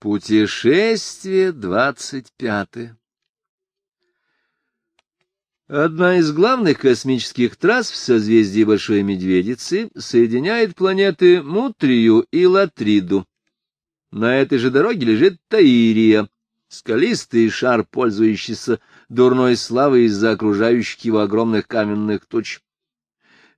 Путешествие двадцать пятое Одна из главных космических трасс в созвездии Большой Медведицы соединяет планеты Мутрию и Латриду. На этой же дороге лежит Таирия, скалистый шар, пользующийся дурной славой из-за окружающих его огромных каменных туч.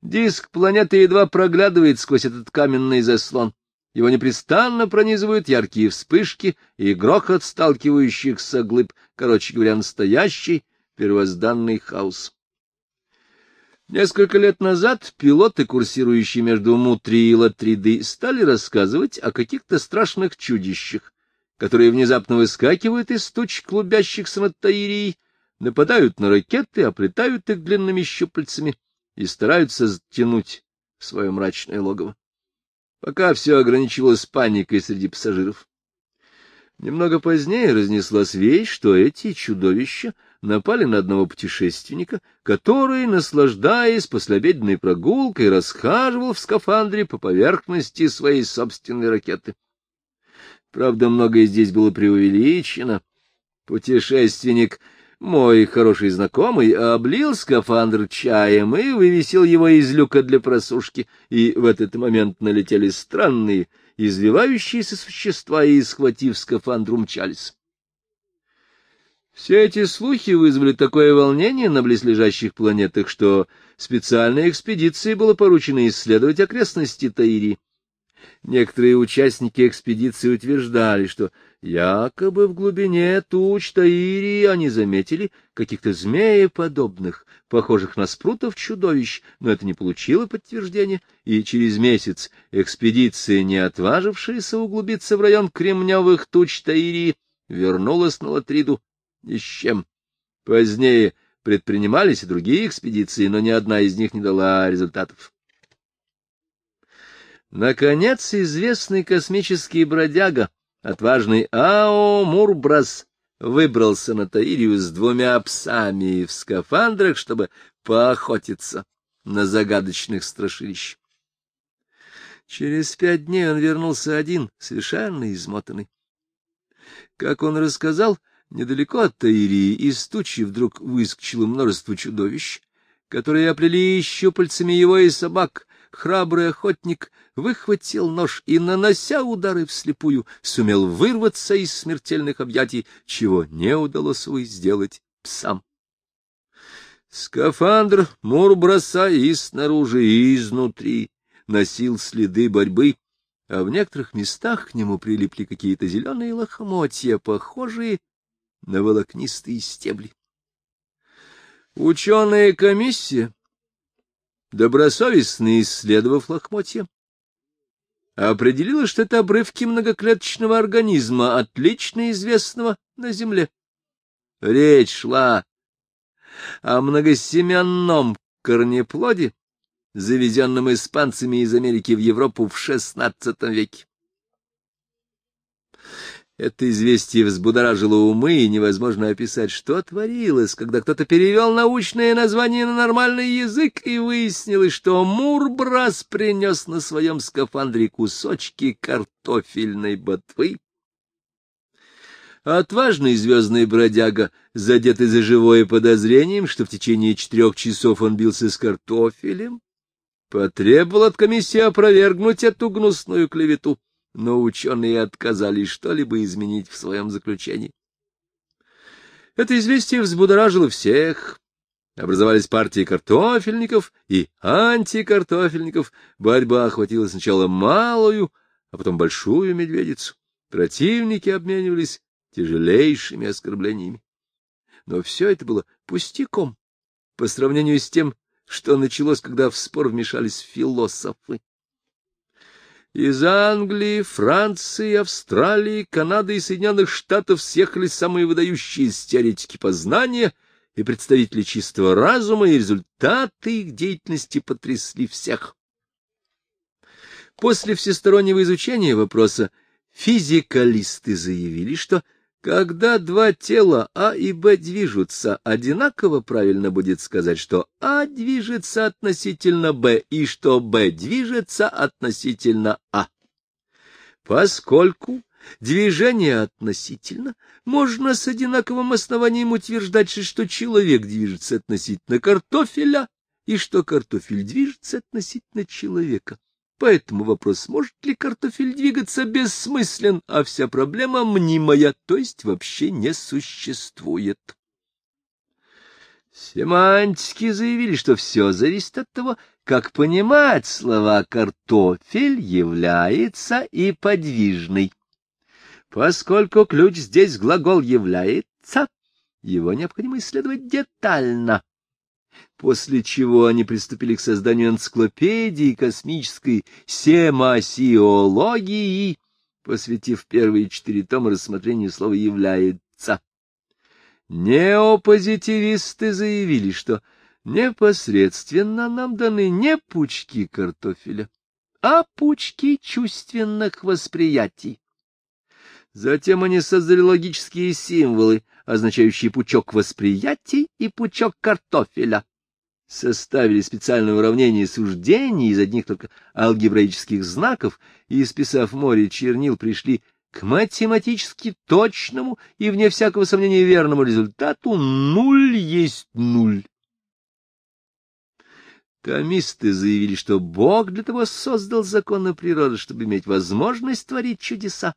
Диск планеты едва проглядывает сквозь этот каменный заслон. Его непрестанно пронизывают яркие вспышки и грохот сталкивающихся глыб, короче говоря, настоящий первозданный хаос. Несколько лет назад пилоты, курсирующие между Мутри и Латриды, стали рассказывать о каких-то страшных чудищах, которые внезапно выскакивают из туч клубящихся над Таирией, нападают на ракеты, оплетают их длинными щупальцами и стараются затянуть в свое мрачное логово пока все ограничивалось паникой среди пассажиров. Немного позднее разнеслась вещь, что эти чудовища напали на одного путешественника, который, наслаждаясь послеобеденной прогулкой, расхаживал в скафандре по поверхности своей собственной ракеты. Правда, многое здесь было преувеличено. Путешественник мой хороший знакомый облил скафандр чаем и вывесил его из люка для просушки, и в этот момент налетели странные, извивающиеся существа и, схватив скафандр, умчались. Все эти слухи вызвали такое волнение на близлежащих планетах, что специальной экспедиции было поручено исследовать окрестности Таири. Некоторые участники экспедиции утверждали, что якобы в глубине туч Таирии они заметили каких-то змееподобных, похожих на спрутов чудовищ, но это не получило подтверждения, и через месяц экспедиция, не отважившаяся углубиться в район кремневых туч Таирии, вернулась на Латриду ни с чем. Позднее предпринимались и другие экспедиции, но ни одна из них не дала результатов. Наконец, известный космический бродяга, отважный Ао Мурбрас, выбрался на Таирию с двумя псами в скафандрах, чтобы поохотиться на загадочных страшилищ. Через пять дней он вернулся один, совершенно измотанный. Как он рассказал, недалеко от Таирии из тучи вдруг выскочило множество чудовищ, которые оплели щупальцами его и собак, храбрый охотник выхватил нож и, нанося удары вслепую, сумел вырваться из смертельных объятий, чего не удалось ей сделать псам. Скафандр Мурбраса и снаружи, и изнутри носил следы борьбы, а в некоторых местах к нему прилипли какие-то зеленые лохмотья, похожие на волокнистые стебли. Ученая комиссия добросовестно исследовав лохмотья, определила, что это обрывки многоклеточного организма, отлично известного на Земле. Речь шла о многосеменном корнеплоде, завезенном испанцами из Америки в Европу в XVI веке. Это известие взбудоражило умы, и невозможно описать, что творилось, когда кто-то перевел научное название на нормальный язык, и выяснилось, что Мурбрас принес на своем скафандре кусочки картофельной ботвы. Отважный звездный бродяга, задетый за живое подозрением, что в течение четырех часов он бился с картофелем, потребовал от комиссии опровергнуть эту гнусную клевету но ученые отказались что-либо изменить в своем заключении. Это известие взбудоражило всех. Образовались партии картофельников и антикартофельников. Борьба охватила сначала малую, а потом большую медведицу. Противники обменивались тяжелейшими оскорблениями. Но все это было пустяком по сравнению с тем, что началось, когда в спор вмешались философы. Из Англии, Франции, Австралии, Канады и Соединенных Штатов съехали самые выдающиеся теоретики познания и представители чистого разума, и результаты их деятельности потрясли всех. После всестороннего изучения вопроса физикалисты заявили, что когда два тела А и Б движутся, одинаково правильно будет сказать, что А движется относительно Б и что Б движется относительно А. Поскольку движение относительно, можно с одинаковым основанием утверждать, что человек движется относительно картофеля, и что картофель движется относительно человека. Поэтому вопрос, может ли картофель двигаться, бессмыслен, а вся проблема мнимая, то есть вообще не существует. Семантики заявили, что все зависит от того, как понимать слова «картофель» является и подвижный. Поскольку ключ здесь глагол «является», его необходимо исследовать детально. После чего они приступили к созданию энциклопедии космической семасиологии, посвятив первые четыре тома рассмотрению слова «является». Неопозитивисты заявили, что непосредственно нам даны не пучки картофеля, а пучки чувственных восприятий. Затем они создали логические символы, означающие пучок восприятий и пучок картофеля. Составили специальное уравнение суждений из одних только алгебраических знаков и, исписав море чернил, пришли к математически точному и, вне всякого сомнения, верному результату нуль есть нуль. Томисты заявили, что Бог для того создал законы природы, чтобы иметь возможность творить чудеса.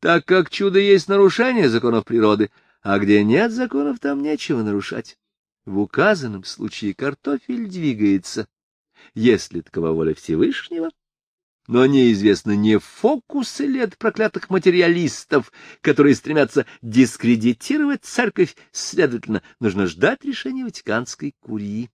Так как чудо есть нарушение законов природы, а где нет законов, там нечего нарушать. В указанном случае картофель двигается, если такова воля Всевышнего, но неизвестно, не фокусы ли от проклятых материалистов, которые стремятся дискредитировать церковь, следовательно, нужно ждать решения Ватиканской курии.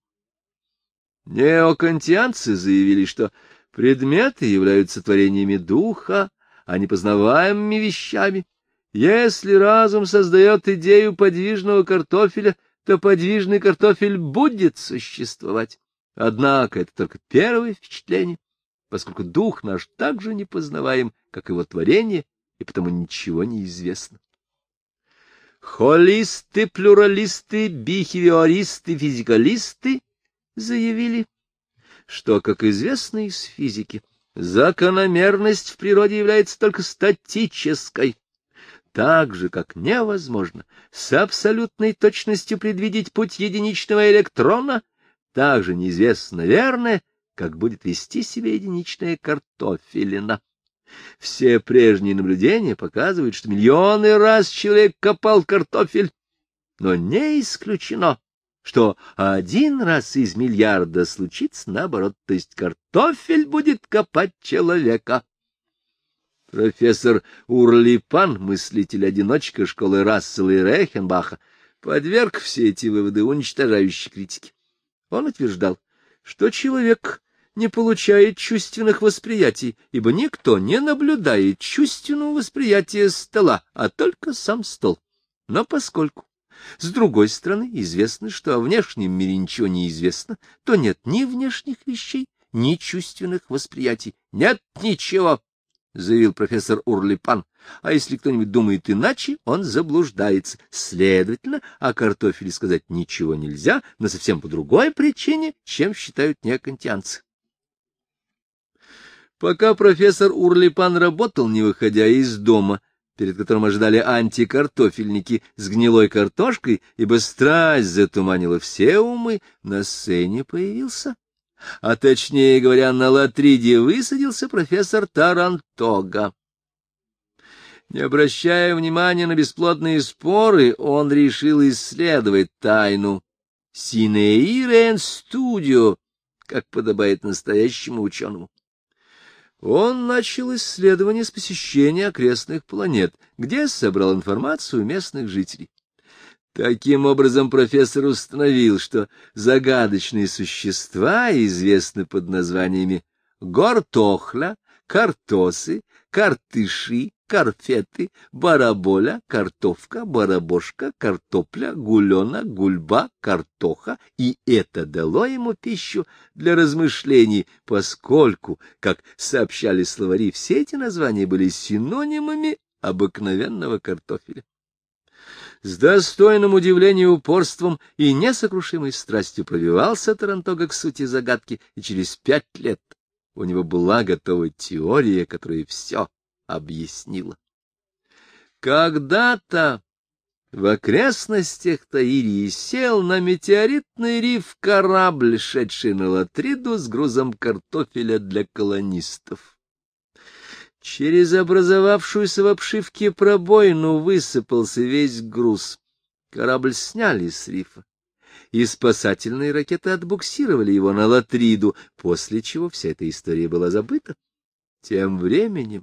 Неокантианцы заявили, что предметы являются творениями духа, а не познаваемыми вещами. Если разум создает идею подвижного картофеля, то подвижный картофель будет существовать. Однако это только первое впечатление поскольку дух наш так же непознаваем, как его творение, и потому ничего не известно. Холисты, плюралисты, бихевиористы, физикалисты заявили, что, как известно из физики, закономерность в природе является только статической, так же, как невозможно с абсолютной точностью предвидеть путь единичного электрона, также неизвестно верное, как будет вести себя единичная картофелина. Все прежние наблюдения показывают, что миллионы раз человек копал картофель, но не исключено, что один раз из миллиарда случится наоборот, то есть картофель будет копать человека. Профессор Урлипан, мыслитель-одиночка школы Рассела и Рейхенбаха, подверг все эти выводы уничтожающей критике. Он утверждал, что человек не получает чувственных восприятий, ибо никто не наблюдает чувственного восприятия стола, а только сам стол. Но поскольку, с другой стороны, известно, что о внешнем мире ничего не известно, то нет ни внешних вещей, ни чувственных восприятий. Нет ничего, — заявил профессор Урлипан. А если кто-нибудь думает иначе, он заблуждается. Следовательно, о картофеле сказать ничего нельзя, но совсем по другой причине, чем считают неокантианцы. Пока профессор Урлипан работал, не выходя из дома, перед которым ожидали антикартофельники с гнилой картошкой, ибо страсть затуманила все умы, на сцене появился, а точнее говоря, на латриде высадился профессор Тарантога. Не обращая внимания на бесплодные споры, он решил исследовать тайну Синеирен Студио, как подобает настоящему ученому. Он начал исследование с посещения окрестных планет, где собрал информацию местных жителей. Таким образом, профессор установил, что загадочные существа известны под названиями гортохля, картосы, картыши, карфеты, бараболя, картовка, барабошка, картопля, гулена, гульба, картоха, и это дало ему пищу для размышлений, поскольку, как сообщали словари, все эти названия были синонимами обыкновенного картофеля. С достойным удивлением упорством и несокрушимой страстью пробивался Тарантога к сути загадки, и через пять лет у него была готова теория, которая все объяснила. Когда-то в окрестностях Таирии сел на метеоритный риф корабль, шедший на Латриду с грузом картофеля для колонистов. Через образовавшуюся в обшивке пробоину высыпался весь груз. Корабль сняли с рифа, и спасательные ракеты отбуксировали его на Латриду, после чего вся эта история была забыта. Тем временем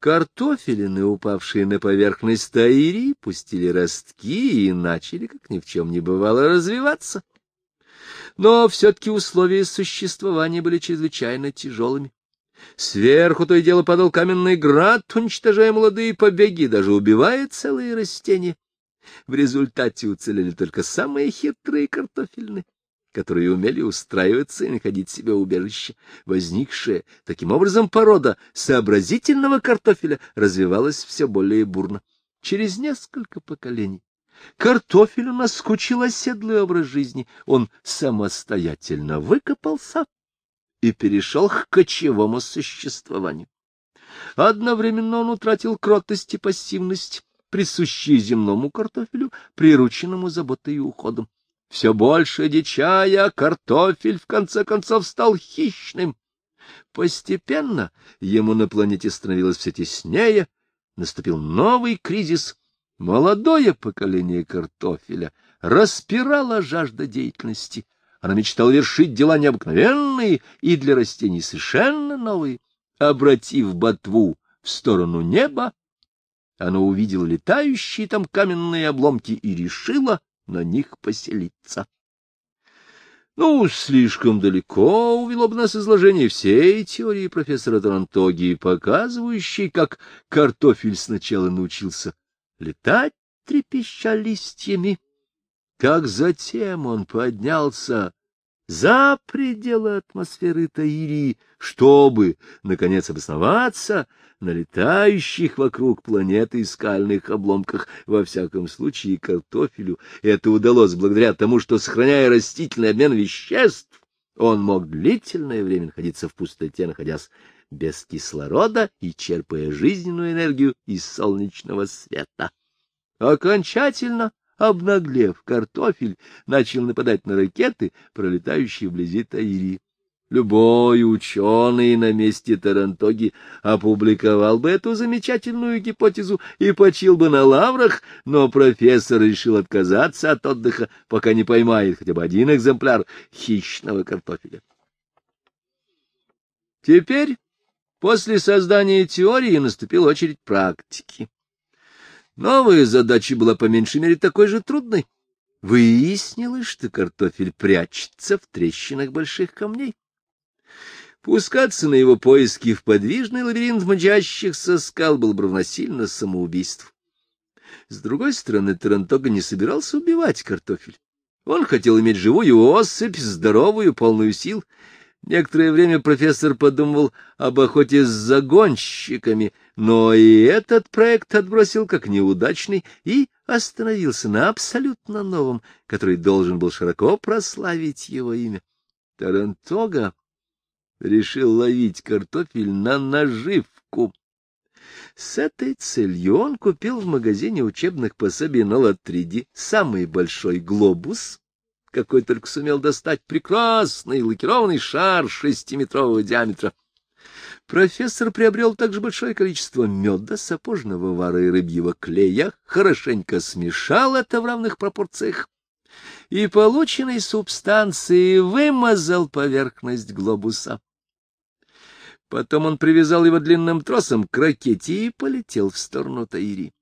Картофелины, упавшие на поверхность Таири, пустили ростки и начали, как ни в чем не бывало, развиваться. Но все-таки условия существования были чрезвычайно тяжелыми. Сверху то и дело падал каменный град, уничтожая молодые побеги, даже убивая целые растения. В результате уцелели только самые хитрые картофельные которые умели устраиваться и находить себе убежище. Возникшая таким образом порода сообразительного картофеля развивалась все более бурно. Через несколько поколений картофелю наскучил оседлый образ жизни. Он самостоятельно выкопался и перешел к кочевому существованию. Одновременно он утратил кротость и пассивность, присущие земному картофелю, прирученному заботой и уходом. Все больше дичая, картофель в конце концов стал хищным. Постепенно ему на планете становилось все теснее, наступил новый кризис. Молодое поколение картофеля распирало жажда деятельности. Она мечтала вершить дела необыкновенные и для растений совершенно новые. Обратив ботву в сторону неба, она увидела летающие там каменные обломки и решила, на них поселиться. Ну, слишком далеко увело бы нас изложение всей теории профессора Тарантоги, показывающей, как картофель сначала научился летать, трепеща листьями, как затем он поднялся за пределы атмосферы Таирии, чтобы, наконец, обосноваться на летающих вокруг планеты скальных обломках. Во всяком случае, картофелю это удалось благодаря тому, что, сохраняя растительный обмен веществ, он мог длительное время находиться в пустоте, находясь без кислорода и черпая жизненную энергию из солнечного света. Окончательно обнаглев, картофель начал нападать на ракеты, пролетающие вблизи Таири. Любой ученый на месте Тарантоги опубликовал бы эту замечательную гипотезу и почил бы на лаврах, но профессор решил отказаться от отдыха, пока не поймает хотя бы один экземпляр хищного картофеля. Теперь, после создания теории, наступила очередь практики. Новая задача была по меньшей мере такой же трудной. Выяснилось, что картофель прячется в трещинах больших камней. Пускаться на его поиски в подвижный лабиринт мчащихся скал был равносильно самоубийству. С другой стороны, Тарантога не собирался убивать картофель. Он хотел иметь живую особь, здоровую, полную сил, Некоторое время профессор подумывал об охоте с загонщиками, но и этот проект отбросил как неудачный и остановился на абсолютно новом, который должен был широко прославить его имя. Тарантога решил ловить картофель на наживку. С этой целью он купил в магазине учебных пособий на Латриде самый большой глобус, какой только сумел достать прекрасный лакированный шар шестиметрового диаметра. Профессор приобрел также большое количество меда, сапожного вара и рыбьего клея, хорошенько смешал это в равных пропорциях и полученной субстанцией вымазал поверхность глобуса. Потом он привязал его длинным тросом к ракете и полетел в сторону Таири.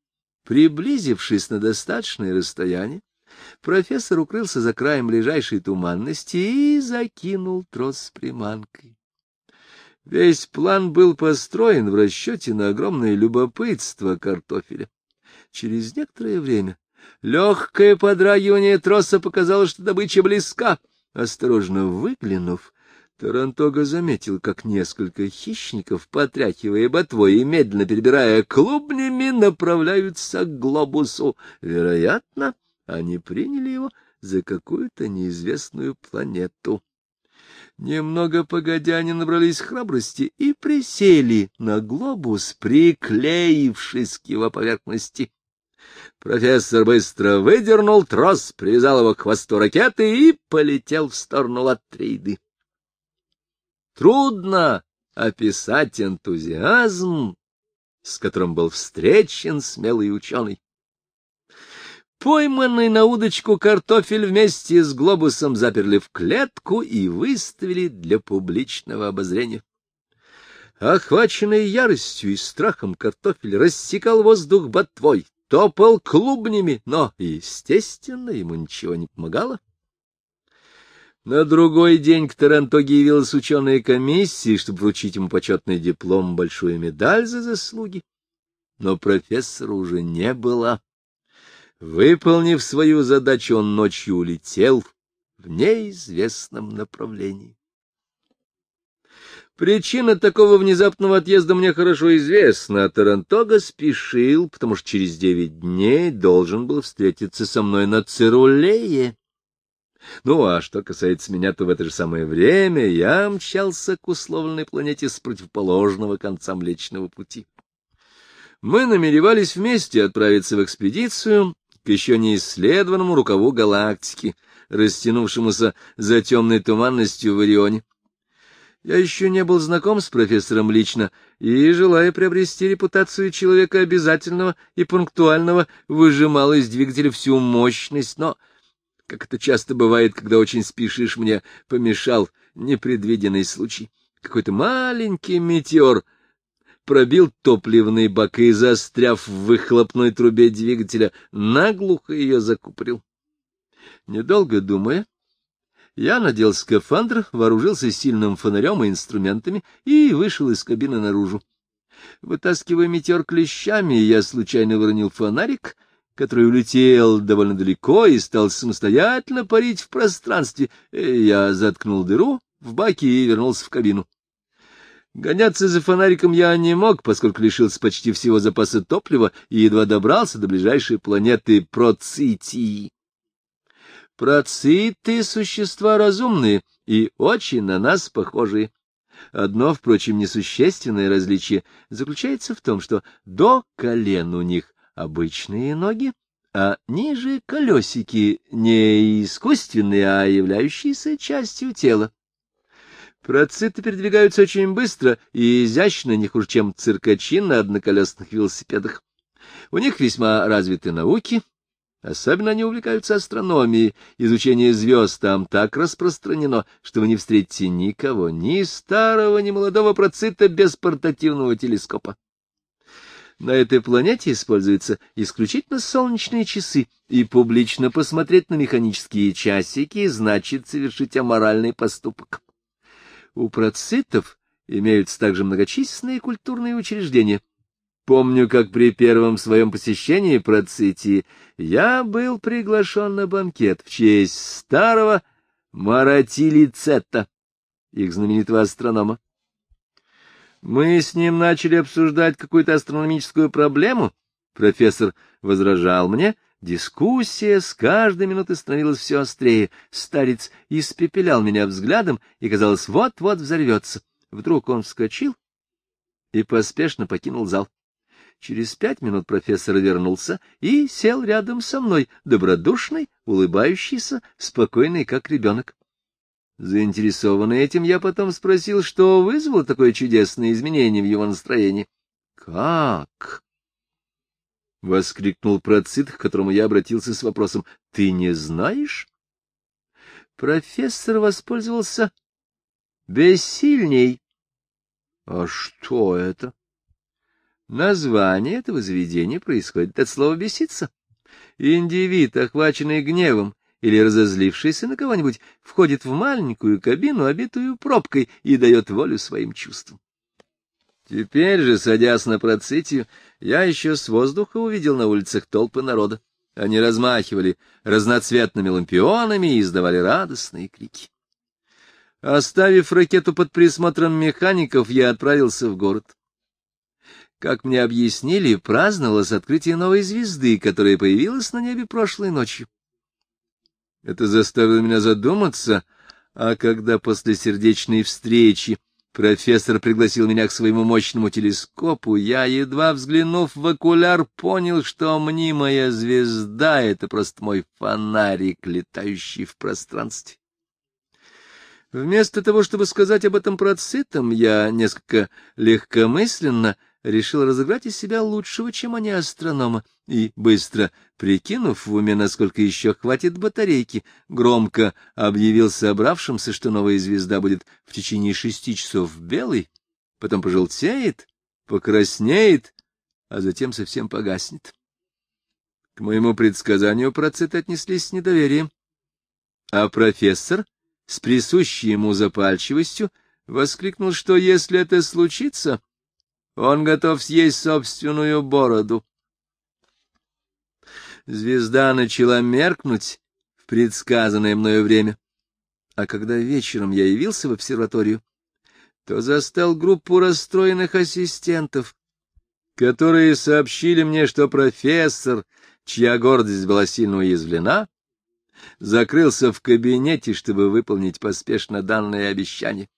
Приблизившись на достаточное расстояние, профессор укрылся за краем ближайшей туманности и закинул трос с приманкой. Весь план был построен в расчете на огромное любопытство картофеля. Через некоторое время легкое подрагивание троса показало, что добыча близка. Осторожно выглянув, Тарантога заметил, как несколько хищников, потряхивая ботвой и медленно перебирая клубнями, направляются к глобусу. Вероятно, они приняли его за какую-то неизвестную планету. Немного погодя, они набрались храбрости и присели на глобус, приклеившись к его поверхности. Профессор быстро выдернул трос, привязал его к хвосту ракеты и полетел в сторону Латриды. Трудно описать энтузиазм, с которым был встречен смелый ученый. Пойманный на удочку картофель вместе с глобусом заперли в клетку и выставили для публичного обозрения. Охваченный яростью и страхом картофель рассекал воздух ботвой, топал клубнями, но, естественно, ему ничего не помогало. На другой день к Тарантоге явилась ученая комиссия, чтобы вручить ему почетный диплом, большую медаль за заслуги. Но профессора уже не было. Выполнив свою задачу, он ночью улетел в неизвестном направлении. Причина такого внезапного отъезда мне хорошо известна. Тарантога спешил, потому что через девять дней должен был встретиться со мной на Цирулее. Ну, а что касается меня, то в это же самое время я мчался к условленной планете с противоположного конца Млечного Пути. Мы намеревались вместе отправиться в экспедицию, к еще не исследованному рукаву галактики, растянувшемуся за темной туманностью в Орионе. Я еще не был знаком с профессором лично, и, желая приобрести репутацию человека обязательного и пунктуального, выжимал из двигателя всю мощность, но, как это часто бывает, когда очень спешишь, мне помешал непредвиденный случай. Какой-то маленький метеор — пробил топливный бак и, застряв в выхлопной трубе двигателя, наглухо ее закупорил. Недолго думая, я надел скафандр, вооружился сильным фонарем и инструментами и вышел из кабины наружу. Вытаскивая метеор клещами, я случайно выронил фонарик, который улетел довольно далеко и стал самостоятельно парить в пространстве. Я заткнул дыру в баке и вернулся в кабину. Гоняться за фонариком я не мог, поскольку лишился почти всего запаса топлива и едва добрался до ближайшей планеты Процитии. Проциты — существа разумные и очень на нас похожие. Одно, впрочем, несущественное различие заключается в том, что до колен у них обычные ноги, а ниже колесики не искусственные, а являющиеся частью тела. Проциты передвигаются очень быстро и изящно, не хуже, чем циркачи на одноколесных велосипедах. У них весьма развиты науки, особенно они увлекаются астрономией. Изучение звезд там так распространено, что вы не встретите никого, ни старого, ни молодого процита без портативного телескопа. На этой планете используются исключительно солнечные часы, и публично посмотреть на механические часики значит совершить аморальный поступок. У процитов имеются также многочисленные культурные учреждения. Помню, как при первом своем посещении Процитии я был приглашен на банкет в честь старого Маратилицетта, их знаменитого астронома. Мы с ним начали обсуждать какую-то астрономическую проблему. Профессор возражал мне — Дискуссия с каждой минутой становилась все острее. Старец испепелял меня взглядом и, казалось, вот-вот взорвется. Вдруг он вскочил и поспешно покинул зал. Через пять минут профессор вернулся и сел рядом со мной, добродушный, улыбающийся, спокойный, как ребенок. Заинтересованный этим, я потом спросил, что вызвало такое чудесное изменение в его настроении. — Как? — воскликнул Процит, к которому я обратился с вопросом. — Ты не знаешь? Профессор воспользовался бессильней. — А что это? Название этого заведения происходит от слова «беситься». Индивид, охваченный гневом или разозлившийся на кого-нибудь, входит в маленькую кабину, обитую пробкой, и дает волю своим чувствам. Теперь же, садясь на процитию, я еще с воздуха увидел на улицах толпы народа. Они размахивали разноцветными лампионами и издавали радостные крики. Оставив ракету под присмотром механиков, я отправился в город. Как мне объяснили, праздновалось открытие новой звезды, которая появилась на небе прошлой ночью. Это заставило меня задуматься А когда после сердечной встречи профессор пригласил меня к своему мощному телескопу, я, едва взглянув в окуляр, понял, что мнимая звезда — это просто мой фонарик, летающий в пространстве. Вместо того, чтобы сказать об этом процитам, я несколько легкомысленно решил разыграть из себя лучшего, чем они астронома, и, быстро прикинув в уме, насколько еще хватит батарейки, громко объявил собравшимся, что новая звезда будет в течение шести часов белой, потом пожелтеет, покраснеет, а затем совсем погаснет. К моему предсказанию процеты отнеслись с недоверием, а профессор — с присущей ему запальчивостью воскликнул, что если это случится, он готов съесть собственную бороду. Звезда начала меркнуть в предсказанное мною время, а когда вечером я явился в обсерваторию, то застал группу расстроенных ассистентов, которые сообщили мне, что профессор, чья гордость была сильно уязвлена, закрылся в кабинете, чтобы выполнить поспешно данное обещание.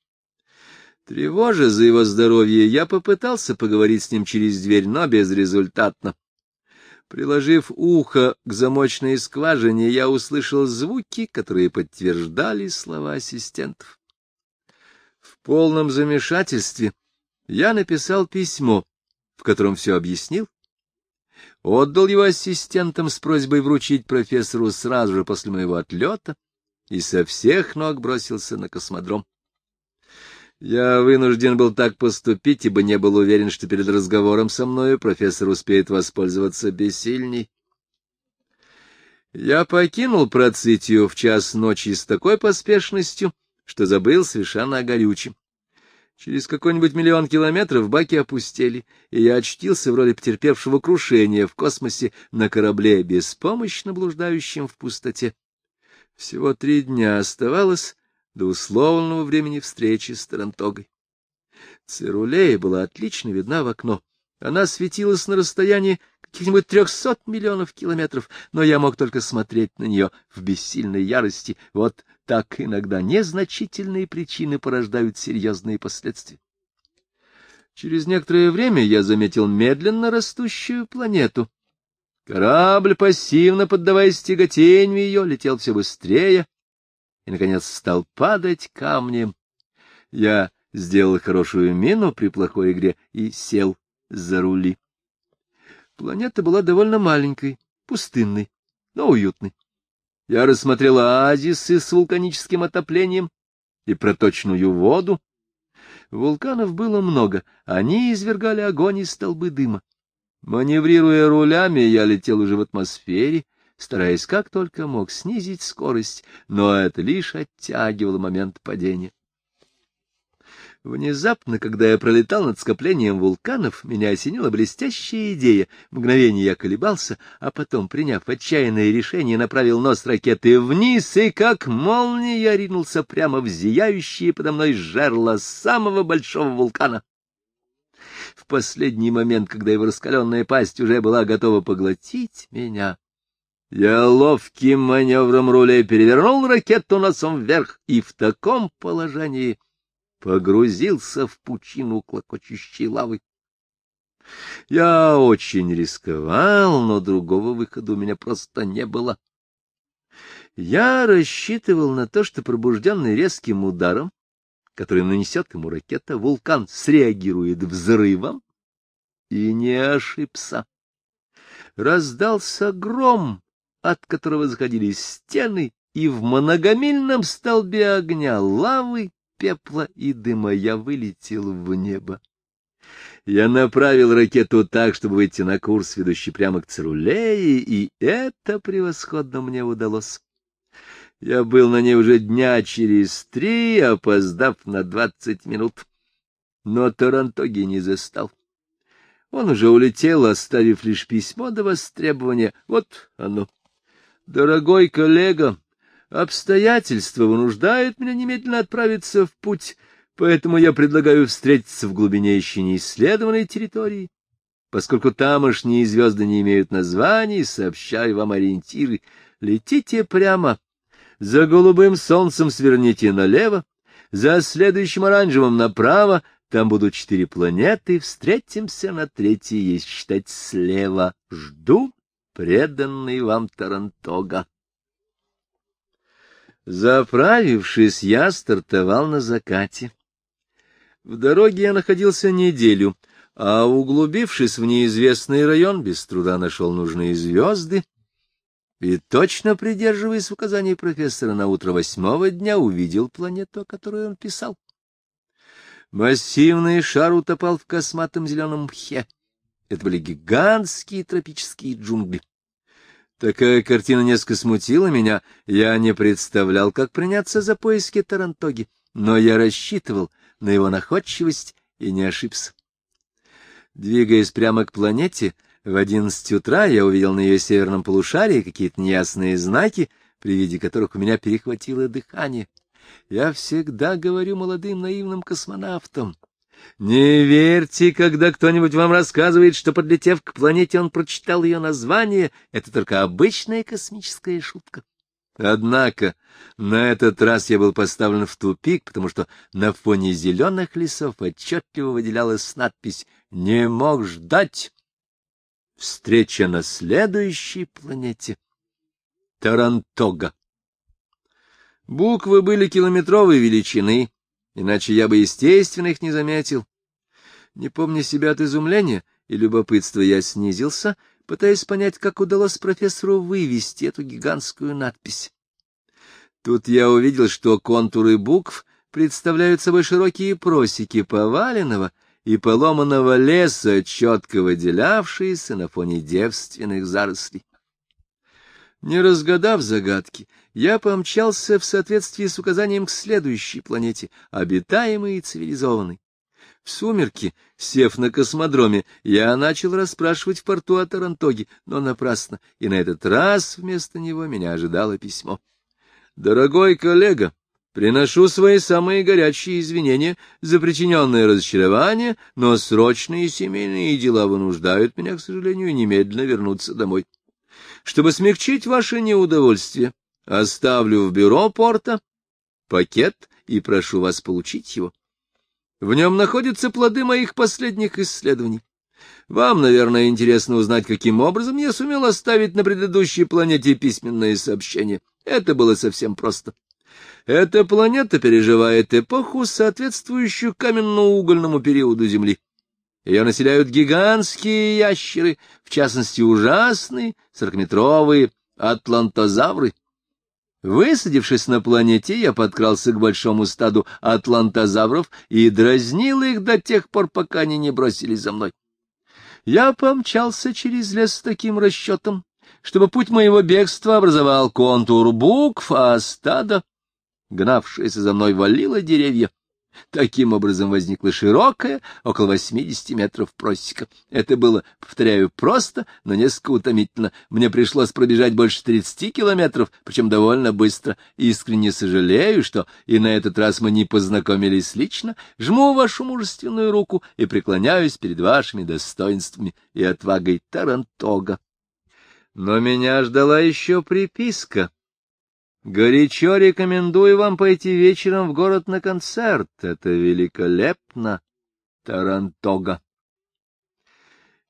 Тревожа за его здоровье, я попытался поговорить с ним через дверь, но безрезультатно. Приложив ухо к замочной скважине, я услышал звуки, которые подтверждали слова ассистентов. В полном замешательстве я написал письмо, в котором все объяснил, отдал его ассистентам с просьбой вручить профессору сразу же после моего отлета и со всех ног бросился на космодром. Я вынужден был так поступить, ибо не был уверен, что перед разговором со мною профессор успеет воспользоваться бессильней. Я покинул Процитию в час ночи с такой поспешностью, что забыл совершенно о горючем. Через какой-нибудь миллион километров баки опустели, и я очтился в роли потерпевшего крушения в космосе на корабле, беспомощно блуждающем в пустоте. Всего три дня оставалось до условленного времени встречи с Тарантогой. Цирулея была отлично видна в окно. Она светилась на расстоянии каких-нибудь трехсот миллионов километров, но я мог только смотреть на нее в бессильной ярости. Вот так иногда незначительные причины порождают серьезные последствия. Через некоторое время я заметил медленно растущую планету. Корабль, пассивно поддаваясь тяготению ее, летел все быстрее и, наконец, стал падать камнем. Я сделал хорошую мину при плохой игре и сел за рули. Планета была довольно маленькой, пустынной, но уютной. Я рассмотрел оазисы с вулканическим отоплением и проточную воду. Вулканов было много, они извергали огонь и столбы дыма. Маневрируя рулями, я летел уже в атмосфере, стараясь как только мог снизить скорость, но это лишь оттягивало момент падения. Внезапно, когда я пролетал над скоплением вулканов, меня осенила блестящая идея. Мгновение я колебался, а потом, приняв отчаянное решение, направил нос ракеты вниз и, как молния, ринулся прямо в зияющие подо мной жерла самого большого вулкана. В последний момент, когда его раскаленная пасть уже была готова поглотить меня, я ловким маневром руля перевернул ракету носом вверх, и в таком положении погрузился в пучину клокочущей лавы. Я очень рисковал, но другого выхода у меня просто не было. Я рассчитывал на то, что пробужденный резким ударом, который нанесет ему ракета, вулкан среагирует взрывом, и не ошибся. Раздался гром, от которого заходили стены, и в многомильном столбе огня лавы пепла и дыма я вылетел в небо. Я направил ракету так, чтобы выйти на курс, ведущий прямо к Цирулее, и это превосходно мне удалось. Я был на ней уже дня через три, опоздав на двадцать минут. Но Тарантоги не застал. Он уже улетел, оставив лишь письмо до востребования. Вот оно. Дорогой коллега, Обстоятельства вынуждают меня немедленно отправиться в путь, поэтому я предлагаю встретиться в глубине еще неисследованной территории. Поскольку тамошние звезды не имеют названий, сообщаю вам ориентиры. Летите прямо. За голубым солнцем сверните налево, за следующим оранжевым направо, там будут четыре планеты, встретимся на третьей, считать слева. Жду, преданный вам Тарантога. Заправившись, я стартовал на закате. В дороге я находился неделю, а, углубившись в неизвестный район, без труда нашел нужные звезды и, точно придерживаясь указаний профессора, на утро восьмого дня увидел планету, о которой он писал. Массивный шар утопал в косматом зеленом мхе. Это были гигантские тропические джунгли. Такая картина несколько смутила меня. Я не представлял, как приняться за поиски Тарантоги, но я рассчитывал на его находчивость и не ошибся. Двигаясь прямо к планете, в одиннадцать утра я увидел на ее северном полушарии какие-то неясные знаки, при виде которых у меня перехватило дыхание. Я всегда говорю молодым наивным космонавтам, не верьте, когда кто-нибудь вам рассказывает, что, подлетев к планете, он прочитал ее название. Это только обычная космическая шутка. Однако на этот раз я был поставлен в тупик, потому что на фоне зеленых лесов отчетливо выделялась надпись «Не мог ждать». Встреча на следующей планете. Тарантога. Буквы были километровой величины, иначе я бы, естественно, их не заметил. Не помня себя от изумления и любопытства, я снизился, пытаясь понять, как удалось профессору вывести эту гигантскую надпись. Тут я увидел, что контуры букв представляют собой широкие просеки поваленного и поломанного леса, четко выделявшиеся на фоне девственных зарослей. Не разгадав загадки, я помчался в соответствии с указанием к следующей планете, обитаемой и цивилизованной. В сумерки, сев на космодроме, я начал расспрашивать в порту о Тарантоге, но напрасно, и на этот раз вместо него меня ожидало письмо. «Дорогой коллега, приношу свои самые горячие извинения за причиненное разочарование, но срочные семейные дела вынуждают меня, к сожалению, немедленно вернуться домой». Чтобы смягчить ваше неудовольствие, оставлю в бюро порта пакет и прошу вас получить его. В нем находятся плоды моих последних исследований. Вам, наверное, интересно узнать, каким образом я сумел оставить на предыдущей планете письменное сообщение. Это было совсем просто. Эта планета переживает эпоху, соответствующую каменно-угольному периоду Земли. Ее населяют гигантские ящеры, в частности ужасные сорокаметровые атлантозавры. Высадившись на планете, я подкрался к большому стаду атлантозавров и дразнил их до тех пор, пока они не бросились за мной. Я помчался через лес с таким расчетом, чтобы путь моего бегства образовал контур букв, а стадо, гнавшееся за мной, валило деревья. Таким образом возникла широкая, около 80 метров просека. Это было, повторяю, просто, но несколько утомительно. Мне пришлось пробежать больше 30 километров, причем довольно быстро. Искренне сожалею, что и на этот раз мы не познакомились лично. Жму вашу мужественную руку и преклоняюсь перед вашими достоинствами и отвагой Тарантога. Но меня ждала еще приписка Горячо рекомендую вам пойти вечером в город на концерт. Это великолепно, Тарантога.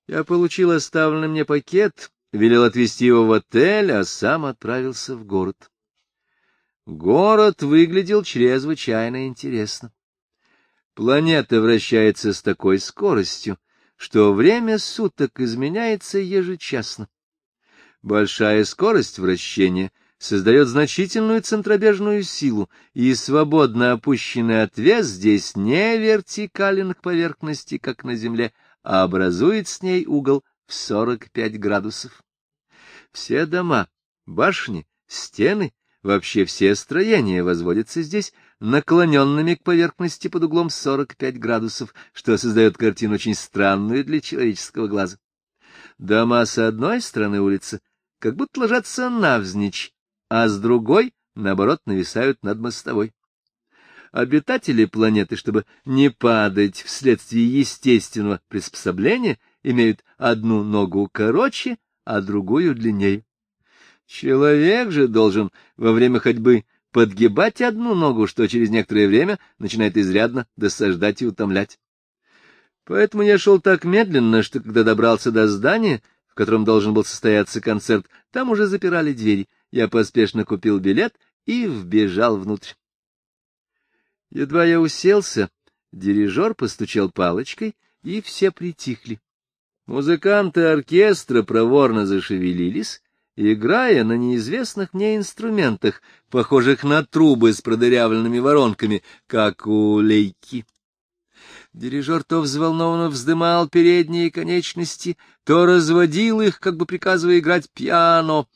Я получил оставленный мне пакет, велел отвезти его в отель, а сам отправился в город. Город выглядел чрезвычайно интересно. Планета вращается с такой скоростью, что время суток изменяется ежечасно. Большая скорость вращения создает значительную центробежную силу, и свободно опущенный отвес здесь не вертикален к поверхности, как на Земле, а образует с ней угол в 45 градусов. Все дома, башни, стены, вообще все строения возводятся здесь наклоненными к поверхности под углом 45 градусов, что создает картину очень странную для человеческого глаза. Дома с одной стороны улицы как будто ложатся навзничь, а с другой, наоборот, нависают над мостовой. Обитатели планеты, чтобы не падать вследствие естественного приспособления, имеют одну ногу короче, а другую длиннее. Человек же должен во время ходьбы подгибать одну ногу, что через некоторое время начинает изрядно досаждать и утомлять. Поэтому я шел так медленно, что когда добрался до здания, в котором должен был состояться концерт, там уже запирали двери. Я поспешно купил билет и вбежал внутрь. Едва я уселся, дирижер постучал палочкой, и все притихли. Музыканты оркестра проворно зашевелились, играя на неизвестных мне инструментах, похожих на трубы с продырявленными воронками, как у лейки. Дирижер то взволнованно вздымал передние конечности, то разводил их, как бы приказывая играть пиано.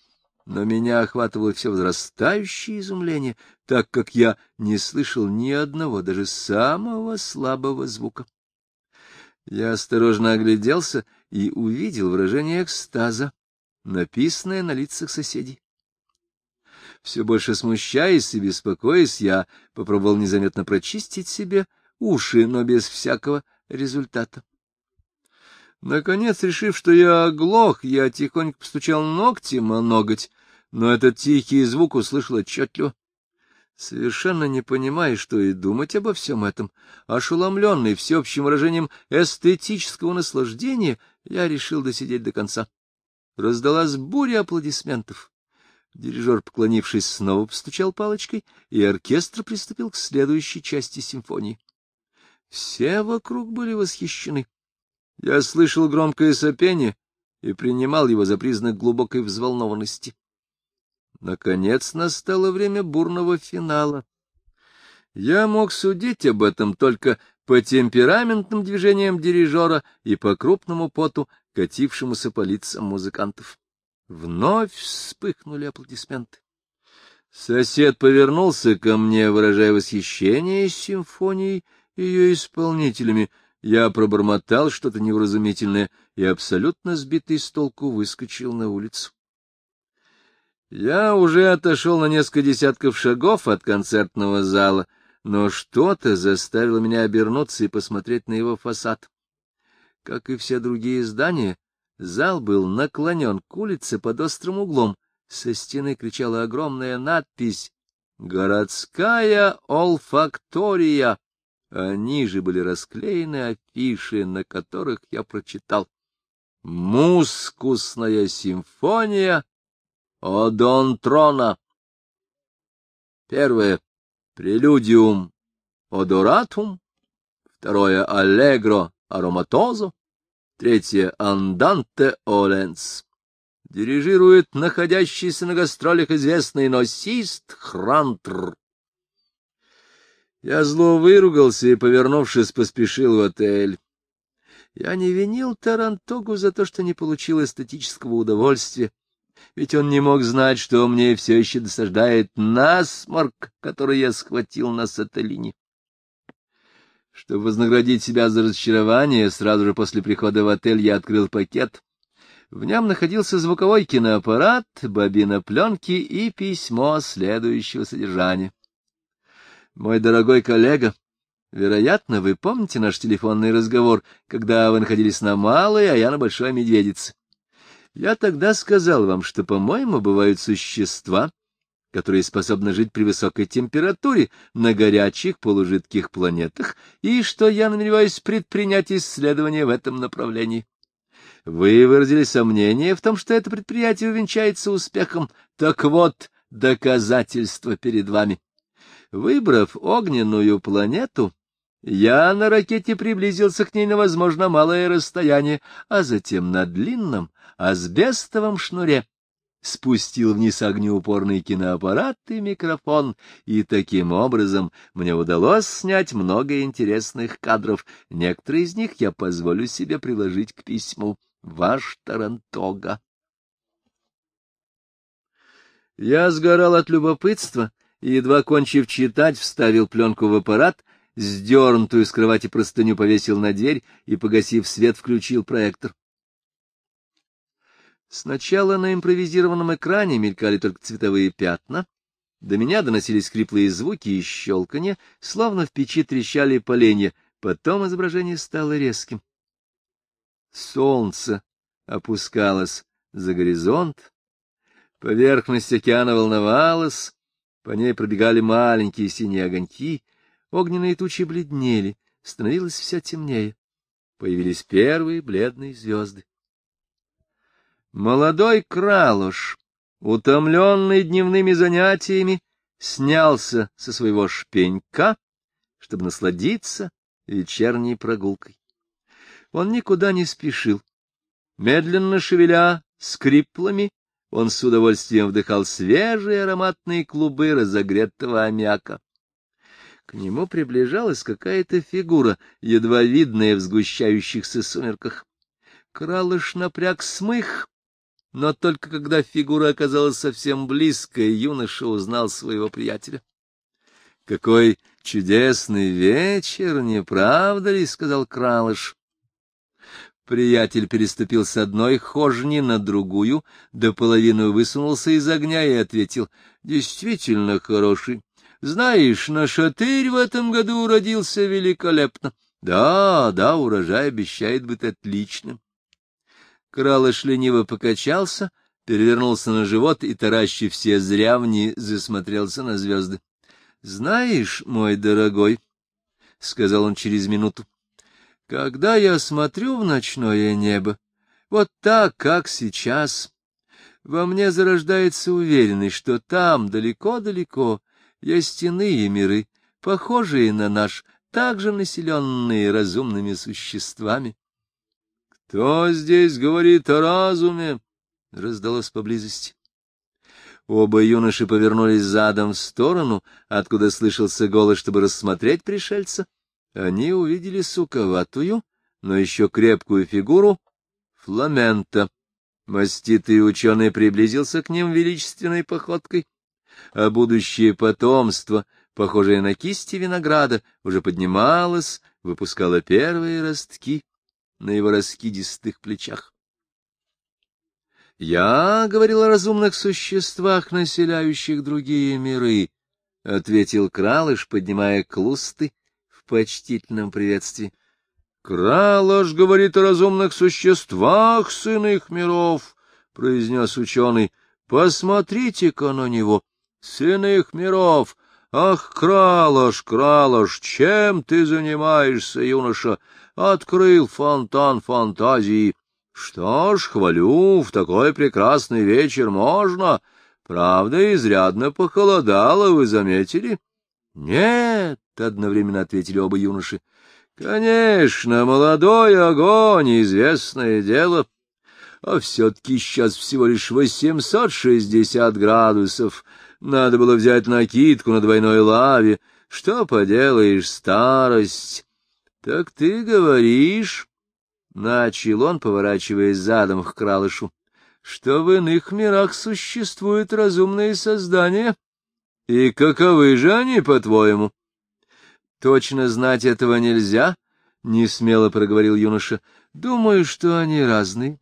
Но меня охватывало все возрастающее изумление, так как я не слышал ни одного, даже самого слабого звука. Я осторожно огляделся и увидел выражение экстаза, написанное на лицах соседей. Все больше смущаясь и беспокоясь, я попробовал незаметно прочистить себе уши, но без всякого результата. Наконец, решив, что я оглох, я тихонько постучал ногтем о ноготь, но этот тихий звук услышал отчетливо. Совершенно не понимая, что и думать обо всем этом, ошеломленный всеобщим выражением эстетического наслаждения, я решил досидеть до конца. Раздалась буря аплодисментов. Дирижер, поклонившись, снова постучал палочкой, и оркестр приступил к следующей части симфонии. Все вокруг были восхищены. Я слышал громкое сопение и принимал его за признак глубокой взволнованности. Наконец настало время бурного финала. Я мог судить об этом только по темпераментным движениям дирижера и по крупному поту, катившемуся по лицам музыкантов. Вновь вспыхнули аплодисменты. Сосед повернулся ко мне, выражая восхищение симфонией и ее исполнителями. Я пробормотал что-то невразумительное и, абсолютно сбитый с толку, выскочил на улицу. Я уже отошел на несколько десятков шагов от концертного зала, но что-то заставило меня обернуться и посмотреть на его фасад. Как и все другие здания, зал был наклонен к улице под острым углом. Со стены кричала огромная надпись «Городская олфактория», а ниже были расклеены афиши, на которых я прочитал «Мускусная симфония Одон трона». Первое — прелюдиум одоратум, второе — аллегро ароматозо, третье — анданте оленс. Дирижирует находящийся на гастролях известный носист Хрантр. Я зло выругался и, повернувшись, поспешил в отель. Я не винил Тарантогу за то, что не получил эстетического удовольствия, ведь он не мог знать, что мне все еще досаждает насморк, который я схватил на сателлине. Чтобы вознаградить себя за разочарование, сразу же после прихода в отель я открыл пакет. В нем находился звуковой киноаппарат, бобина пленки и письмо следующего содержания. Мой дорогой коллега, вероятно, вы помните наш телефонный разговор, когда вы находились на Малой, а я на Большой Медведице. Я тогда сказал вам, что, по-моему, бывают существа, которые способны жить при высокой температуре на горячих полужидких планетах, и что я намереваюсь предпринять исследования в этом направлении. Вы выразили сомнение в том, что это предприятие увенчается успехом. Так вот, доказательство перед вами. Выбрав огненную планету, я на ракете приблизился к ней на, возможно, малое расстояние, а затем на длинном асбестовом шнуре спустил вниз огнеупорный киноаппарат и микрофон, и таким образом мне удалось снять много интересных кадров. Некоторые из них я позволю себе приложить к письму. Ваш Тарантога. Я сгорал от любопытства и, едва кончив читать, вставил пленку в аппарат, сдернутую с кровати простыню повесил на дверь и, погасив свет, включил проектор. Сначала на импровизированном экране мелькали только цветовые пятна, до меня доносились хриплые звуки и щелканье, словно в печи трещали поленья, потом изображение стало резким. Солнце опускалось за горизонт, Поверхность океана волновалась, по ней пробегали маленькие синие огоньки, огненные тучи бледнели, становилось все темнее. Появились первые бледные звезды. Молодой кралуш, утомленный дневными занятиями, снялся со своего шпенька, чтобы насладиться вечерней прогулкой. Он никуда не спешил. Медленно шевеля скриплами, он с удовольствием вдыхал свежие ароматные клубы разогретого аммиака. К нему приближалась какая-то фигура, едва видная в сгущающихся сумерках. Кралыш напряг смых, но только когда фигура оказалась совсем близко, юноша узнал своего приятеля. — Какой чудесный вечер, не правда ли? — сказал Кралыш. Приятель переступил с одной хожни на другую, до половины высунулся из огня и ответил, — Действительно хороший. Знаешь, наш шатырь в этом году уродился великолепно. Да, да, урожай обещает быть отличным. Кралыш лениво покачался, перевернулся на живот и, таращив все зрявни, засмотрелся на звезды. — Знаешь, мой дорогой, — сказал он через минуту, — когда я смотрю в ночное небо, вот так, как сейчас, во мне зарождается уверенность, что там, далеко-далеко, есть иные миры, похожие на наш, также населенные разумными существами. — Кто здесь говорит о разуме? — раздалось поблизости. Оба юноши повернулись задом в сторону, откуда слышался голос, чтобы рассмотреть пришельца. Они увидели суковатую, но еще крепкую фигуру Фламента. Маститый ученый приблизился к ним величественной походкой а будущее потомство, похожее на кисти винограда, уже поднималось, выпускало первые ростки на его раскидистых плечах. «Я говорил о разумных существах, населяющих другие миры», — ответил Кралыш, поднимая клусты почтительном приветствии. «Кралыш говорит о разумных существах с иных миров», — произнес ученый. «Посмотрите-ка на него с иных миров. Ах, Кралош, Кралош, чем ты занимаешься, юноша? Открыл фонтан фантазии. Что ж, хвалю, в такой прекрасный вечер можно. Правда, изрядно похолодало, вы заметили? Нет, — одновременно ответили оба юноши. Конечно, молодой огонь, известное дело. А все-таки сейчас всего лишь восемьсот шестьдесят градусов. Надо было взять накидку на двойной лаве. Что поделаешь, старость? Так ты говоришь, — начал он, поворачиваясь задом к кралышу, — что в иных мирах существуют разумные создания. И каковы же они, по-твоему? — Точно знать этого нельзя, — несмело проговорил юноша. — Думаю, что они разные.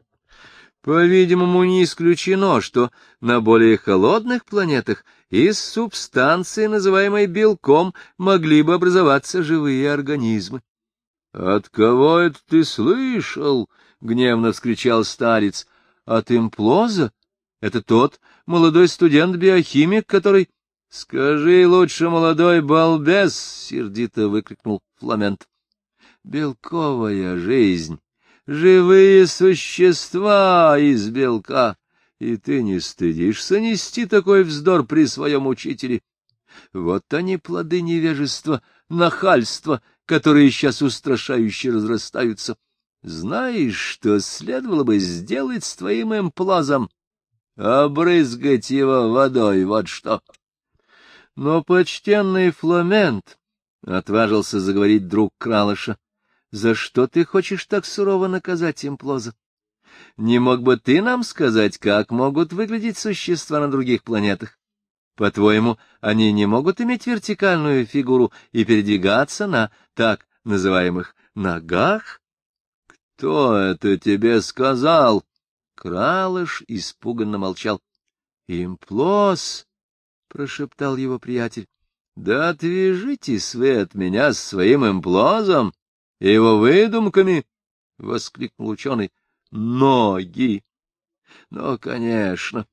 По-видимому, не исключено, что на более холодных планетах из субстанции, называемой белком, могли бы образоваться живые организмы. — От кого это ты слышал? — гневно вскричал старец. — От имплоза? Это тот молодой студент-биохимик, который... — Скажи лучше, молодой балбес! — сердито выкрикнул Фламент. — Белковая жизнь живые существа из белка, и ты не стыдишься нести такой вздор при своем учителе. Вот они плоды невежества, нахальства, которые сейчас устрашающе разрастаются. Знаешь, что следовало бы сделать с твоим эмплазом? Обрызгать его водой, вот что. Но почтенный Фламент, — отважился заговорить друг Кралыша, за что ты хочешь так сурово наказать имплоза? Не мог бы ты нам сказать, как могут выглядеть существа на других планетах? По-твоему, они не могут иметь вертикальную фигуру и передвигаться на так называемых ногах? Кто это тебе сказал? Кралыш испуганно молчал. Имплос, прошептал его приятель. Да отвяжитесь вы от меня с своим имплозом и его выдумками, — воскликнул ученый, — ноги. Ну, конечно,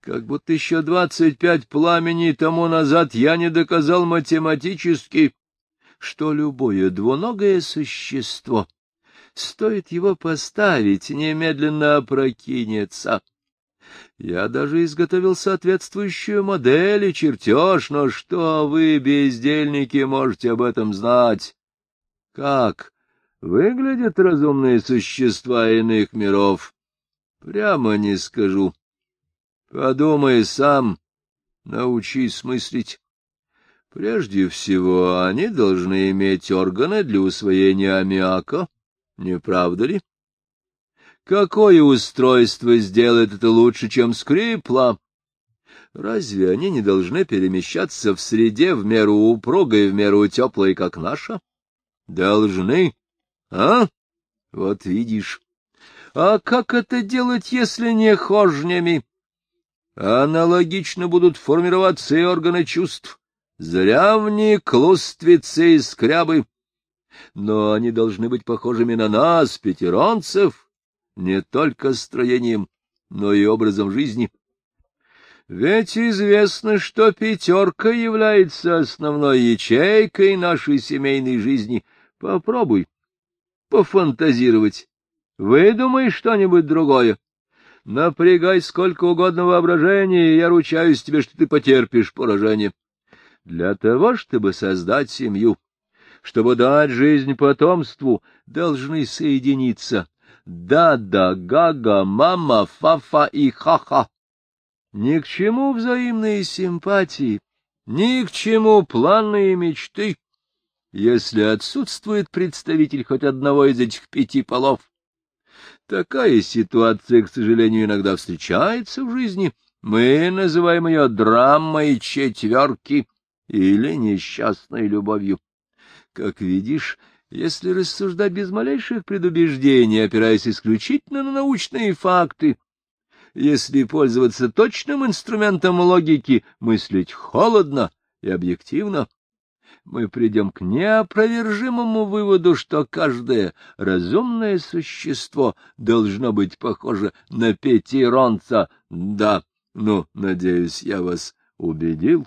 Как будто еще двадцать пять пламени тому назад я не доказал математически, что любое двуногое существо, стоит его поставить, немедленно опрокинется. Я даже изготовил соответствующую модель и чертеж, но что вы, бездельники, можете об этом знать? Как выглядят разумные существа иных миров? Прямо не скажу. Подумай сам, научись мыслить. Прежде всего, они должны иметь органы для усвоения аммиака, не правда ли? Какое устройство сделает это лучше, чем скрипла? Разве они не должны перемещаться в среде в меру упругой, в меру теплой, как наша? Должны. А? Вот видишь. А как это делать, если не хожнями? Аналогично будут формироваться и органы чувств. Зрявни, клуствицы и скрябы. Но они должны быть похожими на нас, пятеронцев, не только строением, но и образом жизни. Ведь известно, что пятерка является основной ячейкой нашей семейной жизни. Попробуй пофантазировать. Выдумай что-нибудь другое. Напрягай сколько угодно воображения, и я ручаюсь тебе, что ты потерпишь поражение. Для того, чтобы создать семью, чтобы дать жизнь потомству, должны соединиться да-да, гага, мама, фафа и ха-ха. Ни к чему взаимные симпатии, ни к чему планы и мечты, если отсутствует представитель хоть одного из этих пяти полов. Такая ситуация, к сожалению, иногда встречается в жизни. Мы называем ее драмой четверки или несчастной любовью. Как видишь, если рассуждать без малейших предубеждений, опираясь исключительно на научные факты, если пользоваться точным инструментом логики, мыслить холодно и объективно, мы придем к неопровержимому выводу, что каждое разумное существо должно быть похоже на пятиронца. Да, ну, надеюсь, я вас убедил.